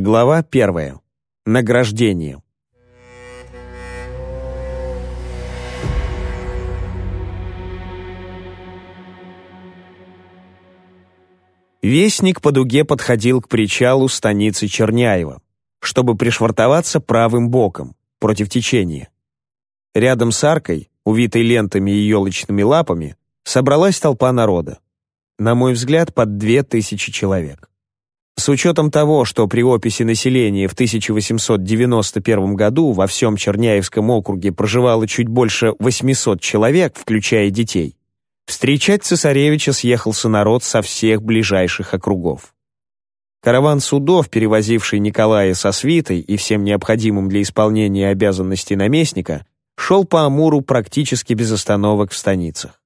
Глава первая. Награждение. Вестник по дуге подходил к причалу станицы Черняева, чтобы пришвартоваться правым боком, против течения. Рядом с аркой, увитой лентами и елочными лапами, собралась толпа народа. На мой взгляд, под две тысячи человек. С учетом того, что при описи населения в 1891 году во всем Черняевском округе проживало чуть больше 800 человек, включая детей, Встречать цесаревича съехался народ со всех ближайших округов. Караван судов, перевозивший Николая со свитой и всем необходимым для исполнения обязанностей наместника, шел по Амуру практически без остановок в станицах.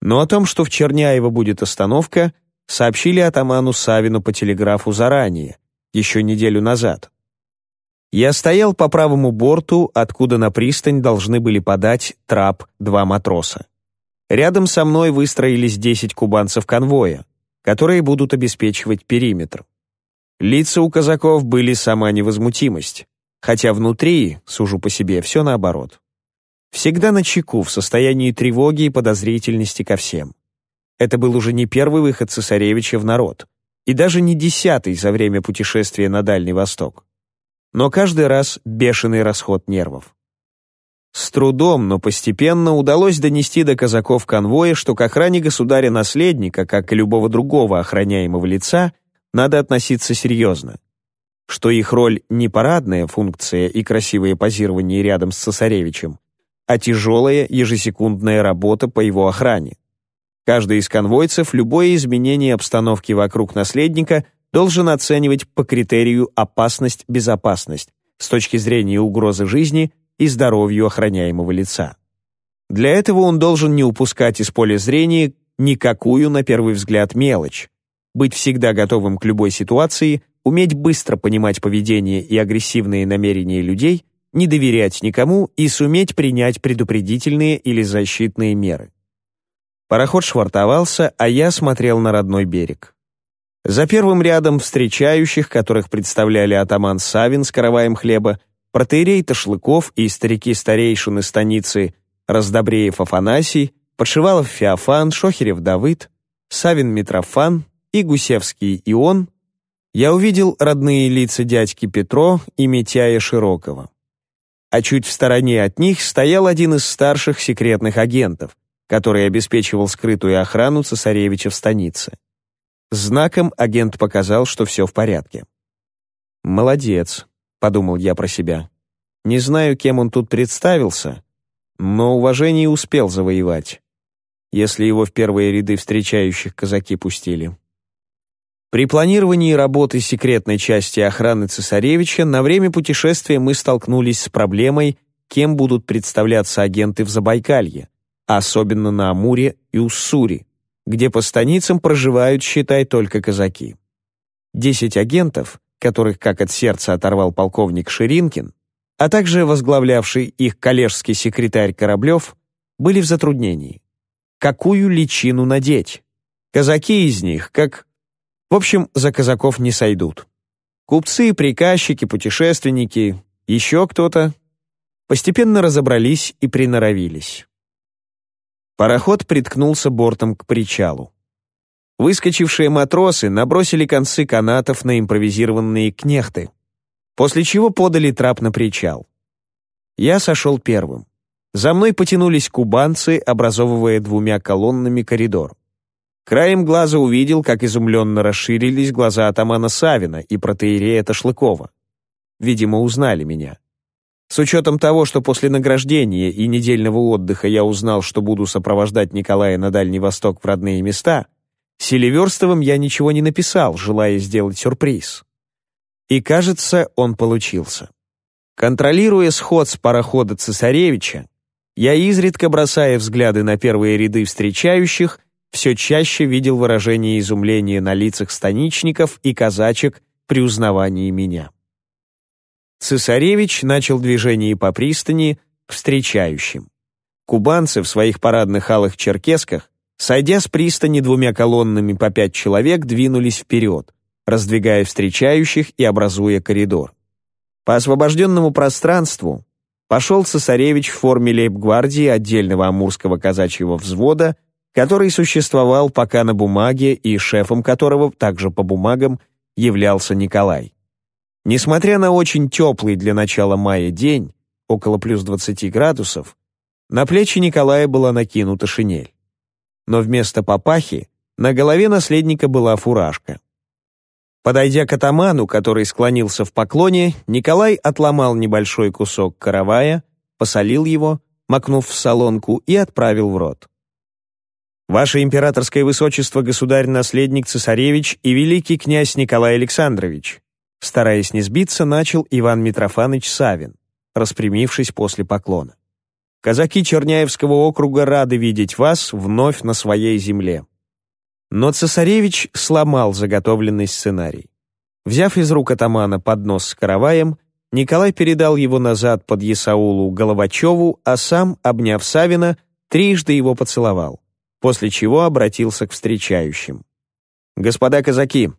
Но о том, что в Черняево будет остановка, сообщили атаману Савину по телеграфу заранее, еще неделю назад. Я стоял по правому борту, откуда на пристань должны были подать трап два матроса. Рядом со мной выстроились 10 кубанцев конвоя, которые будут обеспечивать периметр. Лица у казаков были сама невозмутимость, хотя внутри, сужу по себе, все наоборот. Всегда на чеку, в состоянии тревоги и подозрительности ко всем. Это был уже не первый выход цесаревича в народ, и даже не десятый за время путешествия на Дальний Восток. Но каждый раз бешеный расход нервов. С трудом, но постепенно удалось донести до казаков конвоя, что к охране государя-наследника, как и любого другого охраняемого лица, надо относиться серьезно. Что их роль не парадная функция и красивое позирование рядом с цесаревичем, а тяжелая ежесекундная работа по его охране. Каждый из конвойцев любое изменение обстановки вокруг наследника должен оценивать по критерию опасность-безопасность с точки зрения угрозы жизни и здоровью охраняемого лица. Для этого он должен не упускать из поля зрения никакую, на первый взгляд, мелочь, быть всегда готовым к любой ситуации, уметь быстро понимать поведение и агрессивные намерения людей, не доверять никому и суметь принять предупредительные или защитные меры. Пароход швартовался, а я смотрел на родной берег. За первым рядом встречающих, которых представляли атаман Савин с караваем хлеба, протеерей Ташлыков и старики-старейшины станицы Раздобреев Афанасий, Подшивалов Феофан, Шохерев Давыд, Савин Митрофан и Гусевский Ион, я увидел родные лица дядьки Петро и Митяя Широкого. А чуть в стороне от них стоял один из старших секретных агентов, который обеспечивал скрытую охрану цесаревича в станице. Знаком агент показал, что все в порядке. «Молодец», — подумал я про себя. Не знаю, кем он тут представился, но уважение успел завоевать, если его в первые ряды встречающих казаки пустили. При планировании работы секретной части охраны цесаревича на время путешествия мы столкнулись с проблемой, кем будут представляться агенты в Забайкалье, особенно на Амуре и Уссури, где по станицам проживают, считай, только казаки. Десять агентов которых как от сердца оторвал полковник Ширинкин, а также возглавлявший их коллежский секретарь Кораблев, были в затруднении. Какую личину надеть? Казаки из них, как... В общем, за казаков не сойдут. Купцы, приказчики, путешественники, еще кто-то. Постепенно разобрались и приноровились. Пароход приткнулся бортом к причалу. Выскочившие матросы набросили концы канатов на импровизированные кнехты, после чего подали трап на причал. Я сошел первым. За мной потянулись кубанцы, образовывая двумя колоннами коридор. Краем глаза увидел, как изумленно расширились глаза атамана Савина и протеерея Ташлыкова. Видимо, узнали меня. С учетом того, что после награждения и недельного отдыха я узнал, что буду сопровождать Николая на Дальний Восток в родные места, Селиверстовым я ничего не написал, желая сделать сюрприз. И, кажется, он получился. Контролируя сход с парохода цесаревича, я изредка бросая взгляды на первые ряды встречающих, все чаще видел выражение изумления на лицах станичников и казачек при узнавании меня. Цесаревич начал движение по пристани к встречающим. Кубанцы в своих парадных алых черкесках Сойдя с пристани двумя колоннами по пять человек, двинулись вперед, раздвигая встречающих и образуя коридор. По освобожденному пространству пошел цесаревич в форме лейб-гвардии отдельного амурского казачьего взвода, который существовал пока на бумаге и шефом которого, также по бумагам, являлся Николай. Несмотря на очень теплый для начала мая день, около плюс 20 градусов, на плечи Николая была накинута шинель. Но вместо папахи на голове наследника была фуражка. Подойдя к атаману, который склонился в поклоне, Николай отломал небольшой кусок каравая, посолил его, макнув в солонку, и отправил в рот. «Ваше императорское высочество, государь-наследник цесаревич и великий князь Николай Александрович», стараясь не сбиться, начал Иван Митрофанович Савин, распрямившись после поклона. «Казаки Черняевского округа рады видеть вас вновь на своей земле. Но цесаревич сломал заготовленный сценарий. Взяв из рук атамана поднос с караваем, Николай передал его назад под Есаулу Головачеву, а сам, обняв Савина, трижды его поцеловал, после чего обратился к встречающим. «Господа казаки,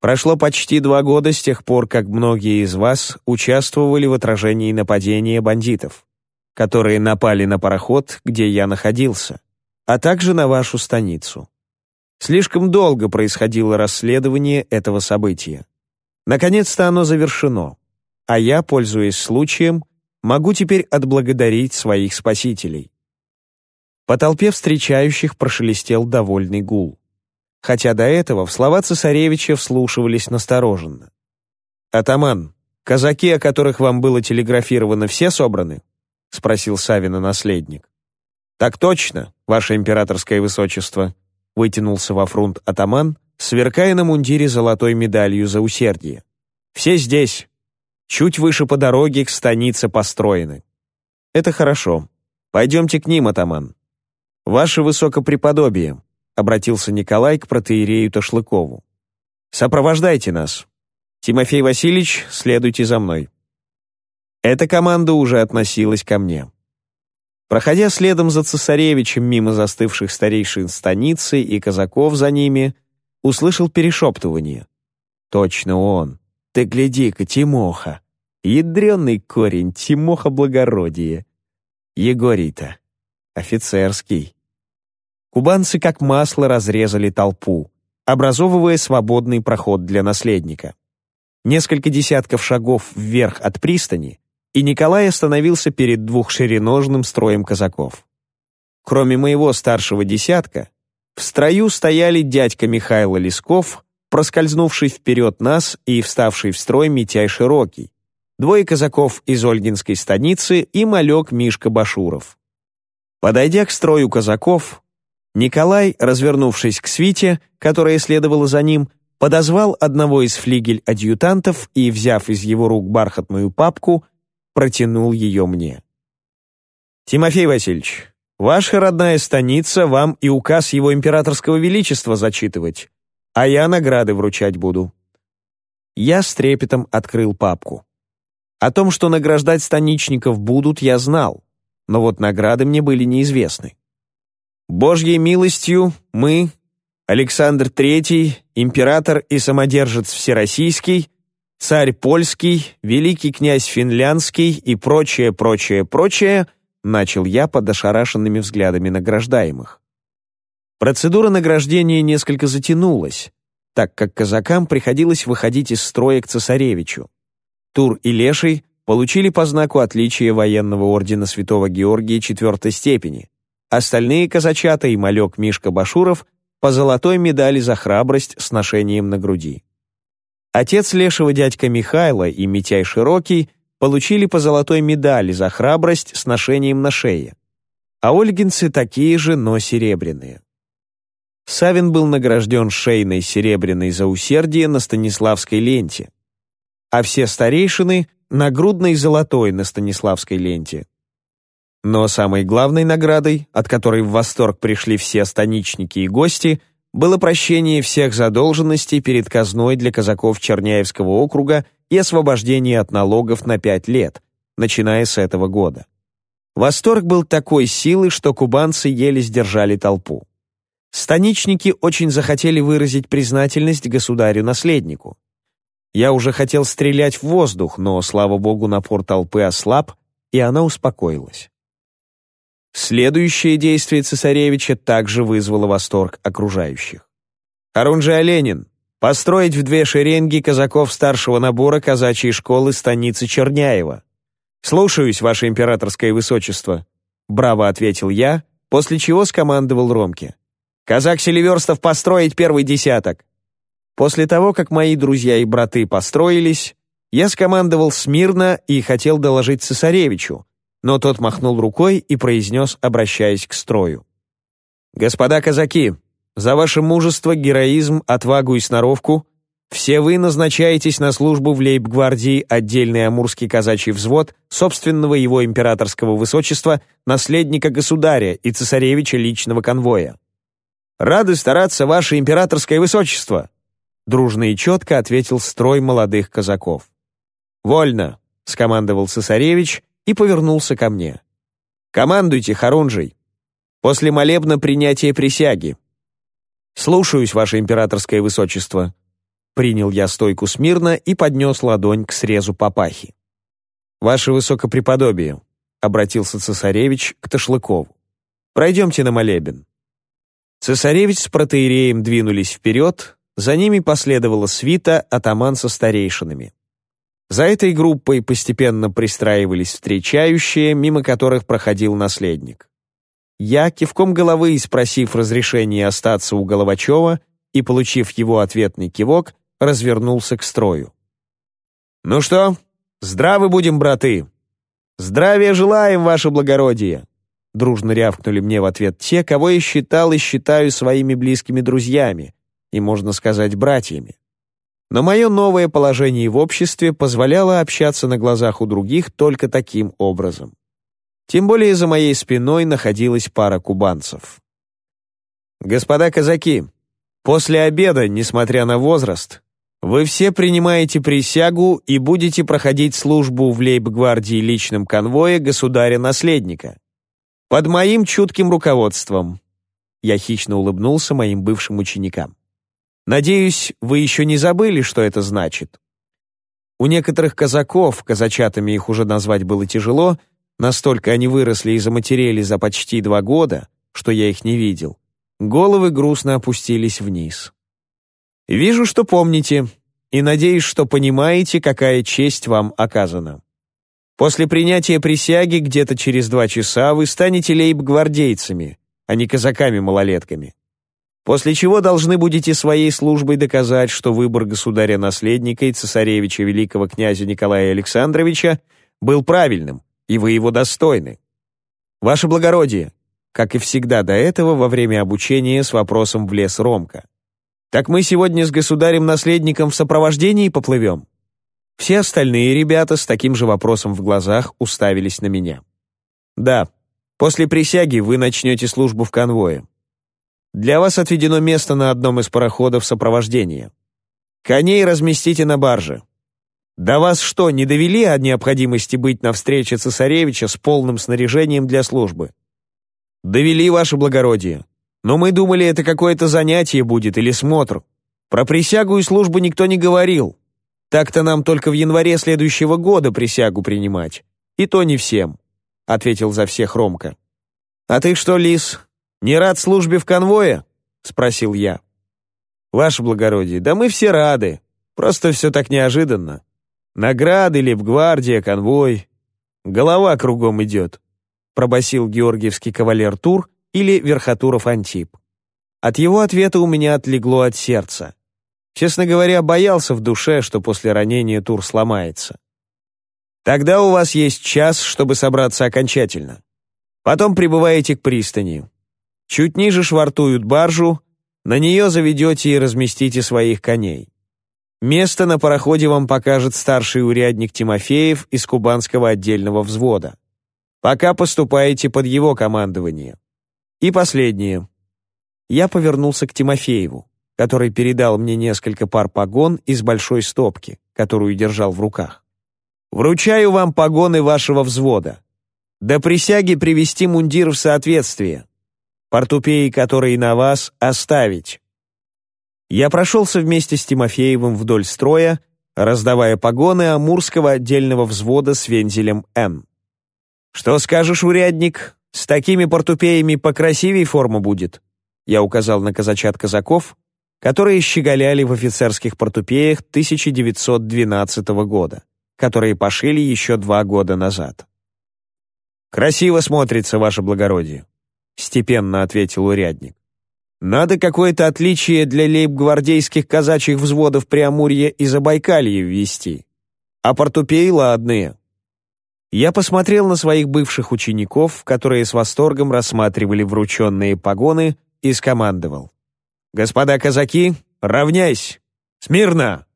прошло почти два года с тех пор, как многие из вас участвовали в отражении нападения бандитов, которые напали на пароход, где я находился, а также на вашу станицу. Слишком долго происходило расследование этого события. Наконец-то оно завершено, а я, пользуясь случаем, могу теперь отблагодарить своих спасителей. По толпе встречающих прошелестел довольный гул. Хотя до этого в слова цесаревича вслушивались настороженно. «Атаман, казаки, о которых вам было телеграфировано, все собраны?» — спросил Савина наследник. «Так точно, ваше императорское высочество», вытянулся во фронт атаман, сверкая на мундире золотой медалью за усердие. «Все здесь. Чуть выше по дороге к станице построены. Это хорошо. Пойдемте к ним, атаман. Ваше высокопреподобие», — обратился Николай к протеерею Ташлыкову. «Сопровождайте нас. Тимофей Васильевич, следуйте за мной». Эта команда уже относилась ко мне. Проходя следом за цесаревичем мимо застывших старейшин станицы и казаков за ними, услышал перешептывание. «Точно он! Ты гляди-ка, Тимоха! Ядренный корень, Тимоха благородие! Егорий-то! Офицерский!» Кубанцы как масло разрезали толпу, образовывая свободный проход для наследника. Несколько десятков шагов вверх от пристани, и Николай остановился перед двухшириножным строем казаков. Кроме моего старшего десятка, в строю стояли дядька Михайло Лесков, проскользнувший вперед нас и вставший в строй Митяй Широкий, двое казаков из Ольгинской станицы и малек Мишка Башуров. Подойдя к строю казаков, Николай, развернувшись к свите, которая следовала за ним, подозвал одного из флигель-адъютантов и, взяв из его рук бархатную папку, протянул ее мне. «Тимофей Васильевич, ваша родная станица, вам и указ его императорского величества зачитывать, а я награды вручать буду». Я с трепетом открыл папку. О том, что награждать станичников будут, я знал, но вот награды мне были неизвестны. Божьей милостью мы, Александр III, император и самодержец всероссийский, царь польский, великий князь финляндский и прочее, прочее, прочее, начал я под ошарашенными взглядами награждаемых. Процедура награждения несколько затянулась, так как казакам приходилось выходить из строя к цесаревичу. Тур и Леший получили по знаку отличия военного ордена Святого Георгия четвертой степени, остальные казачата и малек Мишка Башуров по золотой медали за храбрость с ношением на груди. Отец лешего дядька Михайла и Митяй Широкий получили по золотой медали за храбрость с ношением на шее, а ольгинцы такие же, но серебряные. Савин был награжден шейной серебряной за усердие на Станиславской ленте, а все старейшины — нагрудной золотой на Станиславской ленте. Но самой главной наградой, от которой в восторг пришли все станичники и гости — было прощение всех задолженностей перед казной для казаков Черняевского округа и освобождение от налогов на пять лет, начиная с этого года. Восторг был такой силы, что кубанцы еле сдержали толпу. Станичники очень захотели выразить признательность государю-наследнику. Я уже хотел стрелять в воздух, но, слава богу, напор толпы ослаб, и она успокоилась. Следующее действие цесаревича также вызвало восторг окружающих. Харунжий Оленин, построить в две шеренги казаков старшего набора казачьей школы станицы Черняева. «Слушаюсь, ваше императорское высочество», — браво ответил я, после чего скомандовал Ромке. «Казак Селиверстов построить первый десяток». После того, как мои друзья и браты построились, я скомандовал смирно и хотел доложить цесаревичу, но тот махнул рукой и произнес, обращаясь к строю. «Господа казаки, за ваше мужество, героизм, отвагу и сноровку все вы назначаетесь на службу в лейб-гвардии отдельный амурский казачий взвод собственного его императорского высочества, наследника государя и цесаревича личного конвоя. Рады стараться, ваше императорское высочество!» Дружно и четко ответил строй молодых казаков. «Вольно!» — скомандовал цесаревич и повернулся ко мне. «Командуйте, Харунжий! После молебна принятия присяги!» «Слушаюсь, ваше императорское высочество!» Принял я стойку смирно и поднес ладонь к срезу папахи. «Ваше высокопреподобие!» — обратился цесаревич к Ташлыкову. «Пройдемте на молебен». Цесаревич с протеереем двинулись вперед, за ними последовала свита атаман со старейшинами. За этой группой постепенно пристраивались встречающие, мимо которых проходил наследник. Я, кивком головы и спросив разрешения остаться у Головачева и получив его ответный кивок, развернулся к строю. «Ну что, здравы будем, браты!» «Здравия желаем, ваше благородие!» Дружно рявкнули мне в ответ те, кого я считал и считаю своими близкими друзьями, и, можно сказать, братьями. Но мое новое положение в обществе позволяло общаться на глазах у других только таким образом. Тем более за моей спиной находилась пара кубанцев. «Господа казаки, после обеда, несмотря на возраст, вы все принимаете присягу и будете проходить службу в лейб-гвардии личном конвое государя-наследника. Под моим чутким руководством». Я хищно улыбнулся моим бывшим ученикам. Надеюсь, вы еще не забыли, что это значит. У некоторых казаков, казачатами их уже назвать было тяжело, настолько они выросли и заматерели за почти два года, что я их не видел, головы грустно опустились вниз. Вижу, что помните, и надеюсь, что понимаете, какая честь вам оказана. После принятия присяги где-то через два часа вы станете лейб-гвардейцами, а не казаками-малолетками после чего должны будете своей службой доказать, что выбор государя-наследника и цесаревича великого князя Николая Александровича был правильным, и вы его достойны. Ваше благородие, как и всегда до этого во время обучения с вопросом в лес Ромка. Так мы сегодня с государем-наследником в сопровождении поплывем? Все остальные ребята с таким же вопросом в глазах уставились на меня. Да, после присяги вы начнете службу в конвое. Для вас отведено место на одном из пароходов сопровождения. Коней разместите на барже. До вас что, не довели о необходимости быть на встрече цесаревича с полным снаряжением для службы? Довели, ваше благородие. Но мы думали, это какое-то занятие будет или смотр. Про присягу и службу никто не говорил. Так-то нам только в январе следующего года присягу принимать. И то не всем», — ответил за всех Ромка. «А ты что, Лис, «Не рад службе в конвое?» — спросил я. «Ваше благородие, да мы все рады. Просто все так неожиданно. Награды, лейб-гвардия, конвой. Голова кругом идет», — пробасил георгиевский кавалер Тур или Верхотуров Антип. От его ответа у меня отлегло от сердца. Честно говоря, боялся в душе, что после ранения Тур сломается. Тогда у вас есть час, чтобы собраться окончательно. Потом прибываете к пристани. Чуть ниже швартуют баржу, на нее заведете и разместите своих коней. Место на пароходе вам покажет старший урядник Тимофеев из Кубанского отдельного взвода. Пока поступаете под его командование. И последнее. Я повернулся к Тимофееву, который передал мне несколько пар погон из большой стопки, которую держал в руках. «Вручаю вам погоны вашего взвода. До присяги привести мундир в соответствие. Портупеи, которые на вас, оставить». Я прошелся вместе с Тимофеевым вдоль строя, раздавая погоны Амурского отдельного взвода с вензелем «Н». «Что скажешь, урядник? С такими портупеями покрасивей форма будет?» Я указал на казачат-казаков, которые щеголяли в офицерских портупеях 1912 года, которые пошили еще два года назад. «Красиво смотрится, ваше благородие», — степенно ответил урядник. «Надо какое-то отличие для лейб-гвардейских казачьих взводов Преамурья и Забайкалья ввести. А портупеи ладные». Я посмотрел на своих бывших учеников, которые с восторгом рассматривали врученные погоны, и скомандовал. «Господа казаки, равняйсь! Смирно!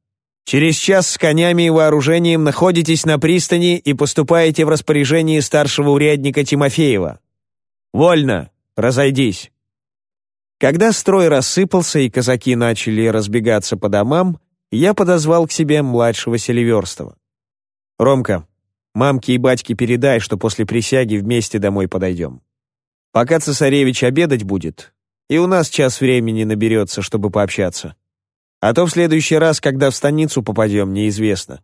Через час с конями и вооружением находитесь на пристани и поступаете в распоряжение старшего урядника Тимофеева. Вольно! Разойдись!» Когда строй рассыпался и казаки начали разбегаться по домам, я подозвал к себе младшего Селиверстова. «Ромка, мамке и батьке передай, что после присяги вместе домой подойдем. Пока цесаревич обедать будет, и у нас час времени наберется, чтобы пообщаться. А то в следующий раз, когда в станицу попадем, неизвестно.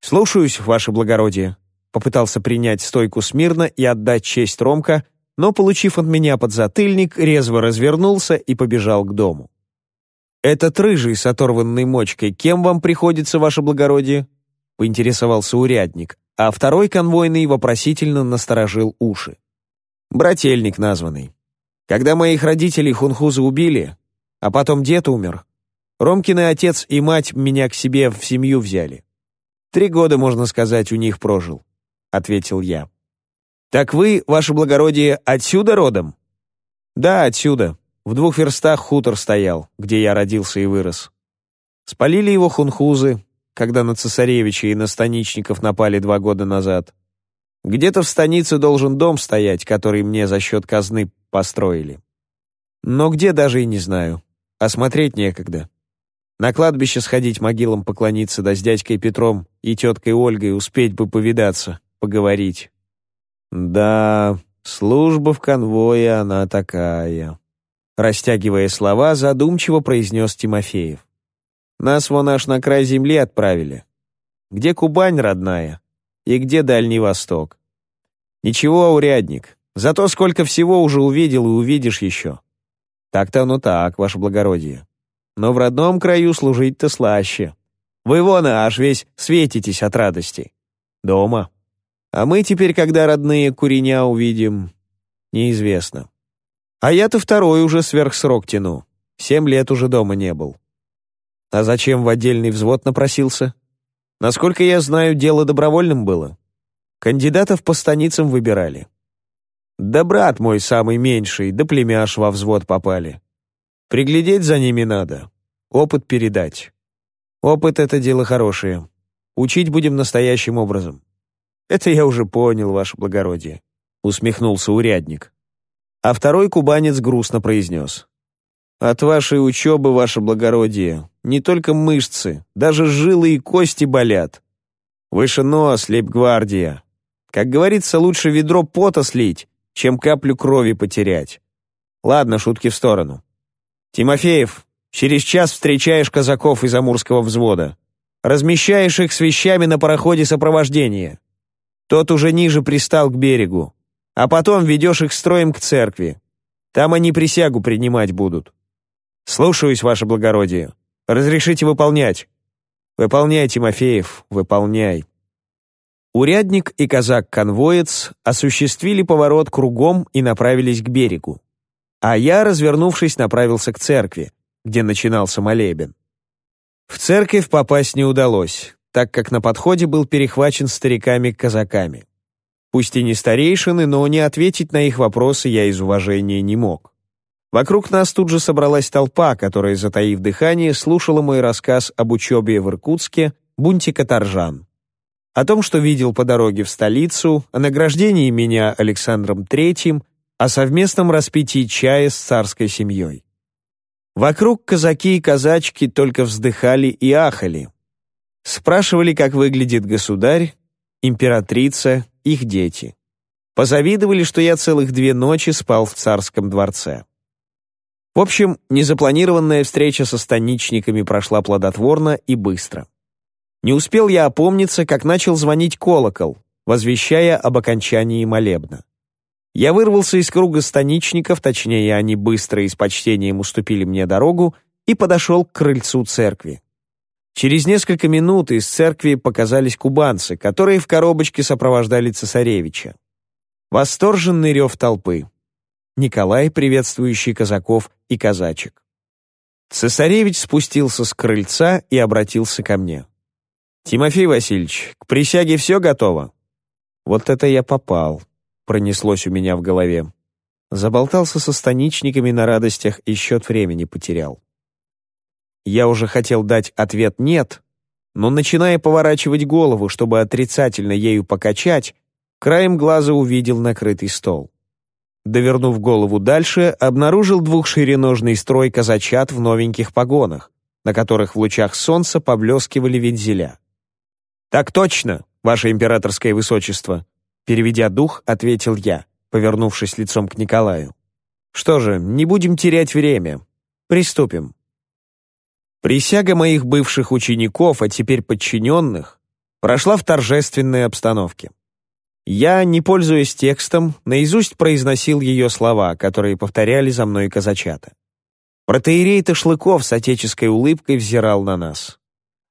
Слушаюсь, ваше благородие. Попытался принять стойку смирно и отдать честь Ромка, но, получив от меня подзатыльник, резво развернулся и побежал к дому. «Этот рыжий с оторванной мочкой, кем вам приходится, ваше благородие?» — поинтересовался урядник, а второй конвойный вопросительно насторожил уши. «Брательник названный. Когда моих родителей хунхузы убили, а потом дед умер, Ромкины отец и мать меня к себе в семью взяли. Три года, можно сказать, у них прожил», — ответил я. «Так вы, ваше благородие, отсюда родом?» «Да, отсюда. В двух верстах хутор стоял, где я родился и вырос. Спалили его хунхузы, когда на цесаревича и на станичников напали два года назад. Где-то в станице должен дом стоять, который мне за счет казны построили. Но где даже и не знаю. Осмотреть некогда. На кладбище сходить могилам поклониться, да с дядькой Петром и теткой Ольгой успеть бы повидаться, поговорить. Да, служба в конвое она такая. Растягивая слова, задумчиво произнес Тимофеев. Нас вон аж на край земли отправили. Где Кубань родная? И где Дальний Восток? Ничего, урядник, зато сколько всего уже увидел и увидишь еще. Так-то оно так, ваше благородие. Но в родном краю служить-то слаще. Вы вон аж весь светитесь от радости. Дома. А мы теперь, когда родные куреня увидим, неизвестно. А я-то второй уже сверхсрок тяну. Семь лет уже дома не был. А зачем в отдельный взвод напросился? Насколько я знаю, дело добровольным было. Кандидатов по станицам выбирали. Да брат мой самый меньший, да племяш во взвод попали. Приглядеть за ними надо, опыт передать. Опыт — это дело хорошее. Учить будем настоящим образом. Это я уже понял, ваше благородие, — усмехнулся урядник. А второй кубанец грустно произнес. От вашей учебы, ваше благородие, не только мышцы, даже жилы и кости болят. Выше нос, лейб-гвардия. Как говорится, лучше ведро пота слить, чем каплю крови потерять. Ладно, шутки в сторону. Тимофеев, через час встречаешь казаков из Амурского взвода. Размещаешь их с вещами на пароходе сопровождения. Тот уже ниже пристал к берегу. А потом ведешь их строем к церкви. Там они присягу принимать будут. Слушаюсь, ваше благородие. Разрешите выполнять. Выполняй, Тимофеев, выполняй. Урядник и казак-конвоец осуществили поворот кругом и направились к берегу. А я, развернувшись, направился к церкви, где начинался молебен. В церковь попасть не удалось, так как на подходе был перехвачен стариками-казаками. Пусть и не старейшины, но не ответить на их вопросы я из уважения не мог. Вокруг нас тут же собралась толпа, которая, затаив дыхание, слушала мой рассказ об учебе в Иркутске «Бунтика Торжан». О том, что видел по дороге в столицу, о награждении меня Александром Третьим, о совместном распитии чая с царской семьей. Вокруг казаки и казачки только вздыхали и ахали. Спрашивали, как выглядит государь, императрица, их дети. позавидовали, что я целых две ночи спал в царском дворце. В общем, незапланированная встреча со станичниками прошла плодотворно и быстро. Не успел я опомниться, как начал звонить колокол, возвещая об окончании молебна. Я вырвался из круга станичников, точнее, они быстро и с почтением уступили мне дорогу, и подошел к крыльцу церкви. Через несколько минут из церкви показались кубанцы, которые в коробочке сопровождали цесаревича. Восторженный рев толпы. Николай, приветствующий казаков и казачек. Цесаревич спустился с крыльца и обратился ко мне. «Тимофей Васильевич, к присяге все готово?» «Вот это я попал», — пронеслось у меня в голове. Заболтался со станичниками на радостях и счет времени потерял. Я уже хотел дать ответ «нет», но, начиная поворачивать голову, чтобы отрицательно ею покачать, краем глаза увидел накрытый стол. Довернув голову дальше, обнаружил двухшириножный строй казачат в новеньких погонах, на которых в лучах солнца поблескивали вензеля. «Так точно, ваше императорское высочество!» Переведя дух, ответил я, повернувшись лицом к Николаю. «Что же, не будем терять время. Приступим». Присяга моих бывших учеников, а теперь подчиненных, прошла в торжественной обстановке. Я, не пользуясь текстом, наизусть произносил ее слова, которые повторяли за мной казачата. Протеерей Ташлыков с отеческой улыбкой взирал на нас.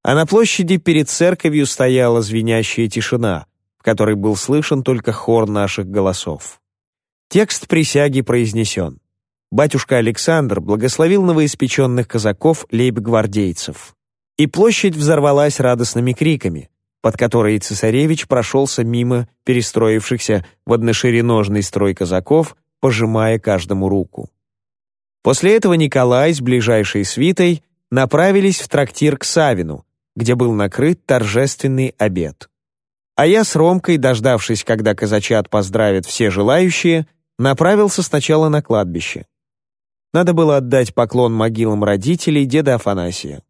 А на площади перед церковью стояла звенящая тишина, в которой был слышен только хор наших голосов. Текст присяги произнесен батюшка Александр благословил новоиспеченных казаков лейб-гвардейцев. И площадь взорвалась радостными криками, под которые цесаревич прошелся мимо перестроившихся в одношириножный строй казаков, пожимая каждому руку. После этого Николай с ближайшей свитой направились в трактир к Савину, где был накрыт торжественный обед. А я с Ромкой, дождавшись, когда казачат поздравят все желающие, направился сначала на кладбище. Надо было отдать поклон могилам родителей деда Афанасия.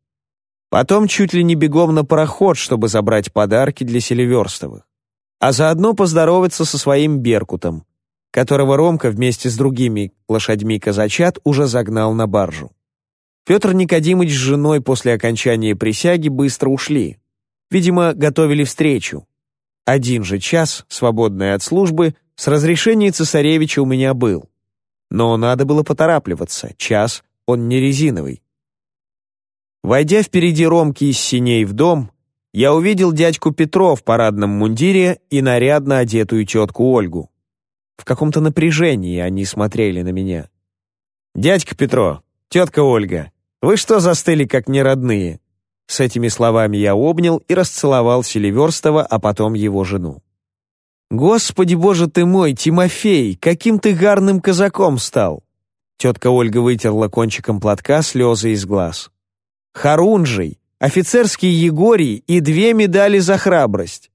Потом чуть ли не бегом на пароход, чтобы забрать подарки для Селиверстовых. А заодно поздороваться со своим Беркутом, которого Ромка вместе с другими лошадьми казачат уже загнал на баржу. Петр Никодимыч с женой после окончания присяги быстро ушли. Видимо, готовили встречу. Один же час, свободный от службы, с разрешения цесаревича у меня был. Но надо было поторапливаться, час он не резиновый. Войдя впереди Ромки из синей в дом, я увидел дядьку Петро в парадном мундире и нарядно одетую тетку Ольгу. В каком-то напряжении они смотрели на меня. «Дядька Петро, тетка Ольга, вы что застыли, как неродные?» С этими словами я обнял и расцеловал Селиверстова, а потом его жену. «Господи, боже ты мой, Тимофей, каким ты гарным казаком стал!» Тетка Ольга вытерла кончиком платка слезы из глаз. «Харунжий, офицерский Егорий и две медали за храбрость.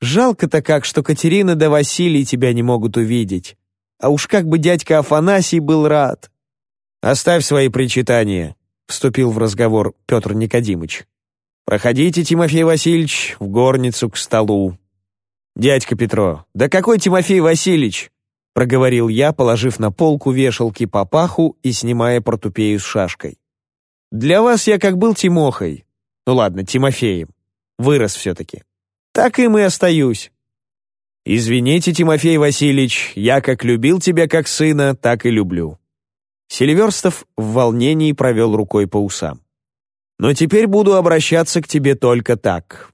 Жалко-то как, что Катерина да Василий тебя не могут увидеть. А уж как бы дядька Афанасий был рад!» «Оставь свои причитания», — вступил в разговор Петр Никодимыч. «Проходите, Тимофей Васильевич, в горницу к столу». «Дядька Петро, да какой Тимофей Васильевич?» — проговорил я, положив на полку вешалки папаху и снимая портупею с шашкой. «Для вас я как был Тимохой. Ну ладно, Тимофеем. Вырос все-таки. Так им и остаюсь». «Извините, Тимофей Васильевич, я как любил тебя как сына, так и люблю». Селиверстов в волнении провел рукой по усам. «Но теперь буду обращаться к тебе только так,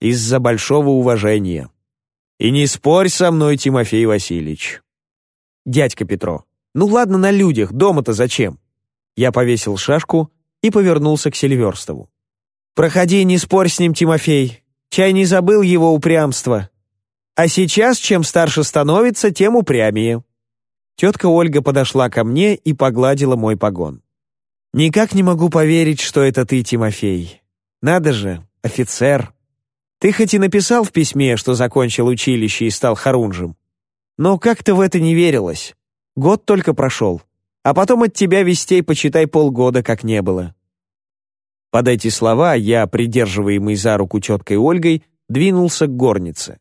из-за большого уважения. И не спорь со мной, Тимофей Васильевич. Дядька Петро, ну ладно на людях, дома-то зачем? Я повесил шашку и повернулся к Сильверстову. Проходи, не спорь с ним, Тимофей. Чай не забыл его упрямство. А сейчас, чем старше становится, тем упрямее. Тетка Ольга подошла ко мне и погладила мой погон. «Никак не могу поверить, что это ты, Тимофей. Надо же, офицер, ты хоть и написал в письме, что закончил училище и стал хорунжем, но как-то в это не верилось. Год только прошел, а потом от тебя вестей, почитай, полгода как не было». Под эти слова я, придерживаемый за руку теткой Ольгой, двинулся к горнице.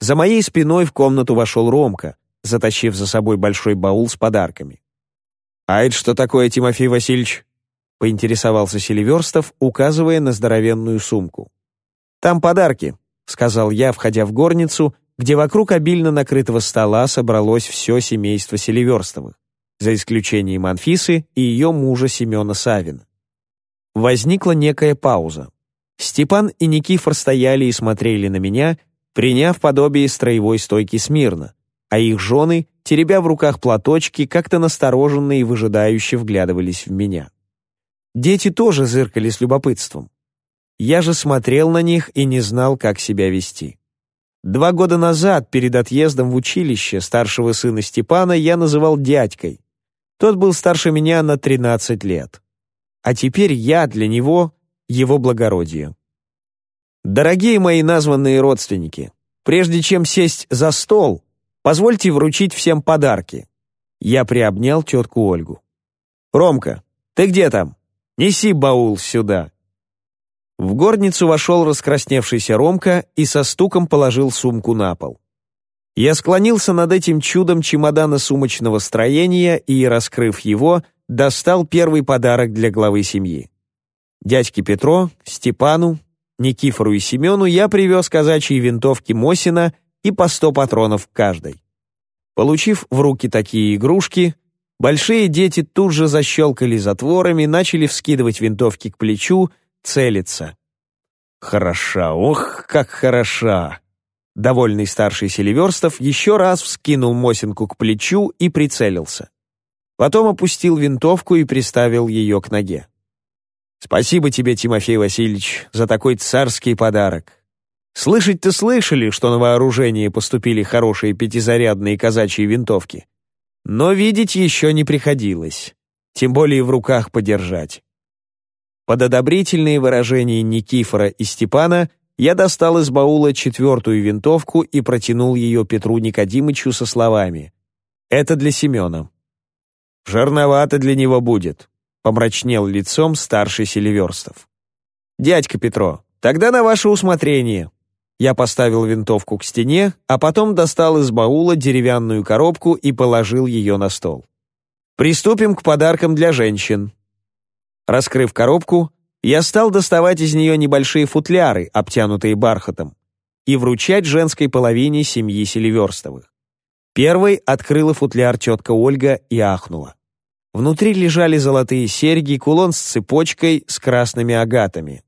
За моей спиной в комнату вошел Ромка, затащив за собой большой баул с подарками. «А это что такое, Тимофей Васильевич?» — поинтересовался Селиверстов, указывая на здоровенную сумку. «Там подарки», — сказал я, входя в горницу, где вокруг обильно накрытого стола собралось все семейство Селиверстовых, за исключением Анфисы и ее мужа Семена Савина. Возникла некая пауза. Степан и Никифор стояли и смотрели на меня, приняв подобие строевой стойки смирно, а их жены, теребя в руках платочки, как-то настороженно и выжидающе вглядывались в меня. Дети тоже зыркали с любопытством. Я же смотрел на них и не знал, как себя вести. Два года назад, перед отъездом в училище, старшего сына Степана я называл дядькой. Тот был старше меня на 13 лет. А теперь я для него его благородие. Дорогие мои названные родственники, прежде чем сесть за стол, позвольте вручить всем подарки. Я приобнял тетку Ольгу. «Ромка, ты где там? Неси баул сюда». В горницу вошел раскрасневшийся Ромка и со стуком положил сумку на пол. Я склонился над этим чудом чемодана сумочного строения и, раскрыв его, достал первый подарок для главы семьи. Дядьке Петро, Степану, Никифору и Семену я привез казачьи винтовки Мосина и по сто патронов каждой. Получив в руки такие игрушки, большие дети тут же защелкали затворами, начали вскидывать винтовки к плечу, целиться. «Хороша, ох, как хороша!» Довольный старший Селиверстов еще раз вскинул Мосинку к плечу и прицелился. Потом опустил винтовку и приставил ее к ноге. Спасибо тебе, Тимофей Васильевич, за такой царский подарок. Слышать-то слышали, что на вооружение поступили хорошие пятизарядные казачьи винтовки. Но видеть еще не приходилось, тем более в руках подержать. Под одобрительные выражения Никифора и Степана я достал из баула четвертую винтовку и протянул ее Петру Никодимычу со словами «Это для Семена». «Жарновато для него будет», помрачнел лицом старший Селиверстов. «Дядька Петро, тогда на ваше усмотрение». Я поставил винтовку к стене, а потом достал из баула деревянную коробку и положил ее на стол. «Приступим к подаркам для женщин». Раскрыв коробку, я стал доставать из нее небольшие футляры, обтянутые бархатом, и вручать женской половине семьи Селиверстовых. Первой открыла футляр тетка Ольга и ахнула. Внутри лежали золотые серьги, кулон с цепочкой с красными агатами.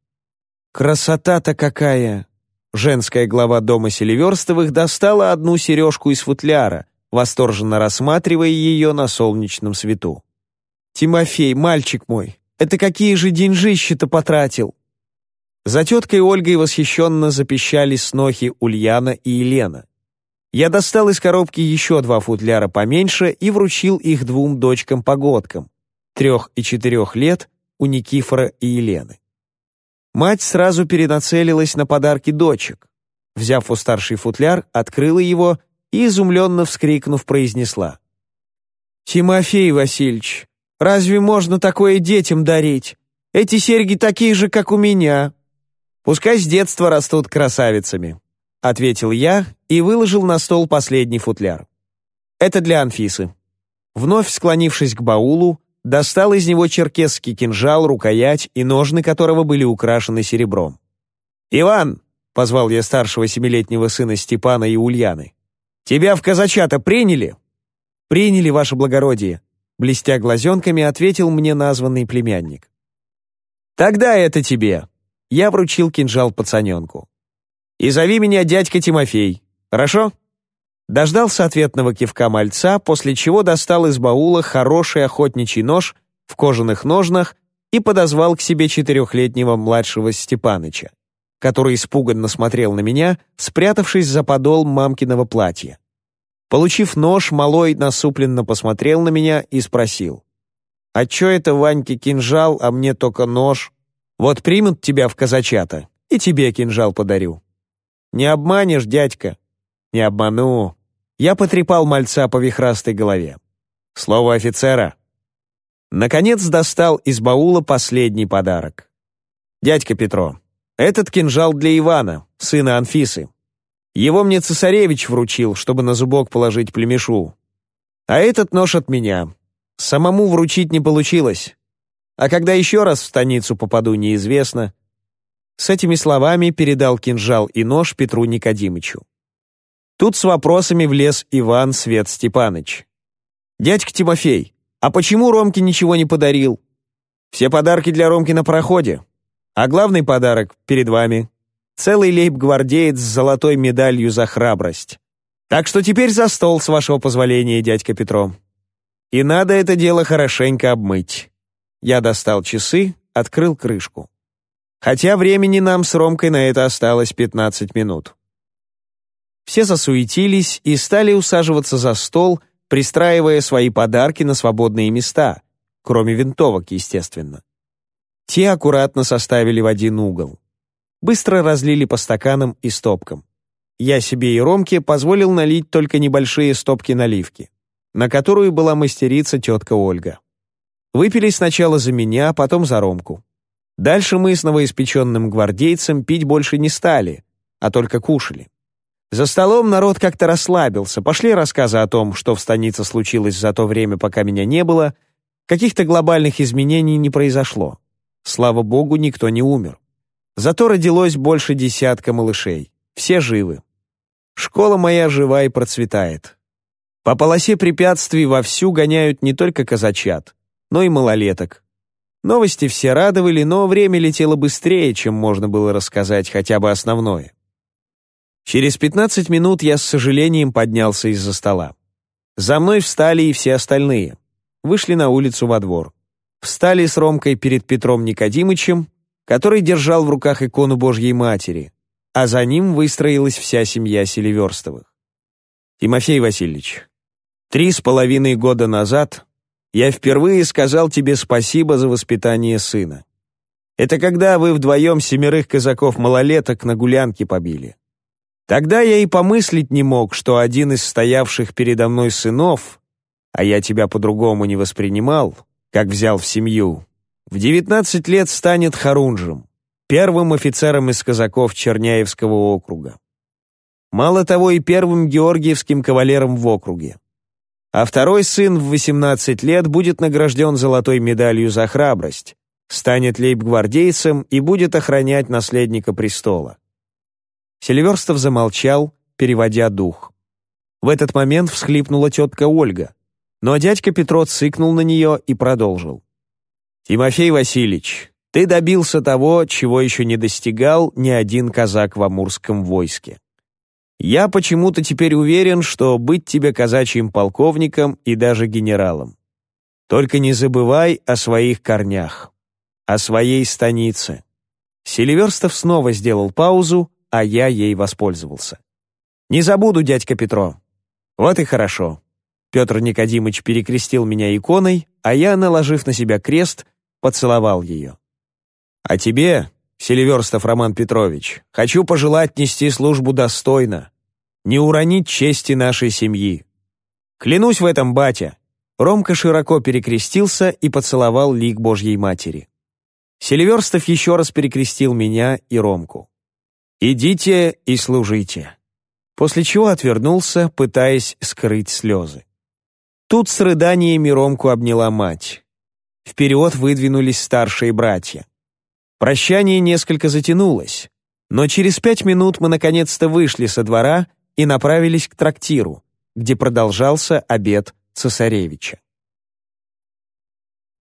«Красота-то какая!» Женская глава дома Селиверстовых достала одну сережку из футляра, восторженно рассматривая ее на солнечном свету. «Тимофей, мальчик мой, это какие же деньжищи-то потратил?» За теткой Ольгой восхищенно запищали снохи Ульяна и Елена. Я достал из коробки еще два футляра поменьше и вручил их двум дочкам-погодкам, трех и четырех лет, у Никифора и Елены. Мать сразу перенацелилась на подарки дочек. Взяв у старшей футляр, открыла его и, изумленно вскрикнув, произнесла. «Тимофей Васильевич, разве можно такое детям дарить? Эти серьги такие же, как у меня. Пускай с детства растут красавицами». — ответил я и выложил на стол последний футляр. «Это для Анфисы». Вновь склонившись к баулу, достал из него черкесский кинжал, рукоять и ножны которого были украшены серебром. «Иван!» — позвал я старшего семилетнего сына Степана и Ульяны. «Тебя в казачата приняли?» «Приняли, ваше благородие», — блестя глазенками ответил мне названный племянник. «Тогда это тебе!» Я вручил кинжал пацаненку. И зови меня дядька Тимофей, хорошо?» Дождался ответного кивка мальца, после чего достал из баула хороший охотничий нож в кожаных ножнах и подозвал к себе четырехлетнего младшего Степаныча, который испуганно смотрел на меня, спрятавшись за подол мамкиного платья. Получив нож, малой насупленно посмотрел на меня и спросил. «А чё это, Ваньке, кинжал, а мне только нож? Вот примут тебя в казачата, и тебе кинжал подарю». Не обманешь, дядька?» «Не обману». Я потрепал мальца по вихрастой голове. «Слово офицера». Наконец достал из баула последний подарок. «Дядька Петро, этот кинжал для Ивана, сына Анфисы. Его мне цесаревич вручил, чтобы на зубок положить племешу. А этот нож от меня. Самому вручить не получилось. А когда еще раз в станицу попаду, неизвестно. С этими словами передал кинжал и нож Петру Никодимычу. Тут с вопросами влез Иван Свет Степаныч. «Дядька Тимофей, а почему Ромке ничего не подарил?» «Все подарки для Ромки на проходе. А главный подарок перед вами. Целый лейб-гвардеец с золотой медалью за храбрость. Так что теперь за стол, с вашего позволения, дядька Петро. И надо это дело хорошенько обмыть». Я достал часы, открыл крышку. Хотя времени нам с Ромкой на это осталось 15 минут. Все засуетились и стали усаживаться за стол, пристраивая свои подарки на свободные места, кроме винтовок, естественно. Те аккуратно составили в один угол. Быстро разлили по стаканам и стопкам. Я себе и Ромке позволил налить только небольшие стопки наливки, на которую была мастерица тетка Ольга. Выпили сначала за меня, потом за Ромку. Дальше мы с новоиспеченным гвардейцем пить больше не стали, а только кушали. За столом народ как-то расслабился, пошли рассказы о том, что в станице случилось за то время, пока меня не было, каких-то глобальных изменений не произошло. Слава богу, никто не умер. Зато родилось больше десятка малышей. Все живы. Школа моя жива и процветает. По полосе препятствий вовсю гоняют не только казачат, но и малолеток. Новости все радовали, но время летело быстрее, чем можно было рассказать хотя бы основное. Через 15 минут я с сожалением поднялся из-за стола. За мной встали и все остальные. Вышли на улицу во двор. Встали с Ромкой перед Петром Никодимычем, который держал в руках икону Божьей Матери, а за ним выстроилась вся семья Селиверстовых. Тимофей Васильевич, три с половиной года назад я впервые сказал тебе спасибо за воспитание сына. Это когда вы вдвоем семерых казаков-малолеток на гулянке побили. Тогда я и помыслить не мог, что один из стоявших передо мной сынов, а я тебя по-другому не воспринимал, как взял в семью, в девятнадцать лет станет Харунжем, первым офицером из казаков Черняевского округа. Мало того, и первым георгиевским кавалером в округе. А второй сын в восемнадцать лет будет награжден золотой медалью за храбрость, станет лейб-гвардейцем и будет охранять наследника престола. Селиверстов замолчал, переводя дух. В этот момент всхлипнула тетка Ольга, но дядька Петро цыкнул на нее и продолжил. «Тимофей Васильевич, ты добился того, чего еще не достигал ни один казак в амурском войске. Я почему-то теперь уверен, что быть тебе казачьим полковником и даже генералом. Только не забывай о своих корнях, о своей станице». Селиверстов снова сделал паузу, а я ей воспользовался. «Не забуду, дядька Петро». «Вот и хорошо». Петр Никодимыч перекрестил меня иконой, а я, наложив на себя крест, поцеловал ее. «А тебе, Селиверстов Роман Петрович, хочу пожелать нести службу достойно, не уронить чести нашей семьи. Клянусь в этом, батя». Ромка широко перекрестился и поцеловал лик Божьей Матери. Селиверстов еще раз перекрестил меня и Ромку. «Идите и служите». После чего отвернулся, пытаясь скрыть слезы. Тут с рыданиями Ромку обняла мать. Вперед выдвинулись старшие братья. Прощание несколько затянулось, но через пять минут мы наконец-то вышли со двора и направились к трактиру, где продолжался обед цесаревича.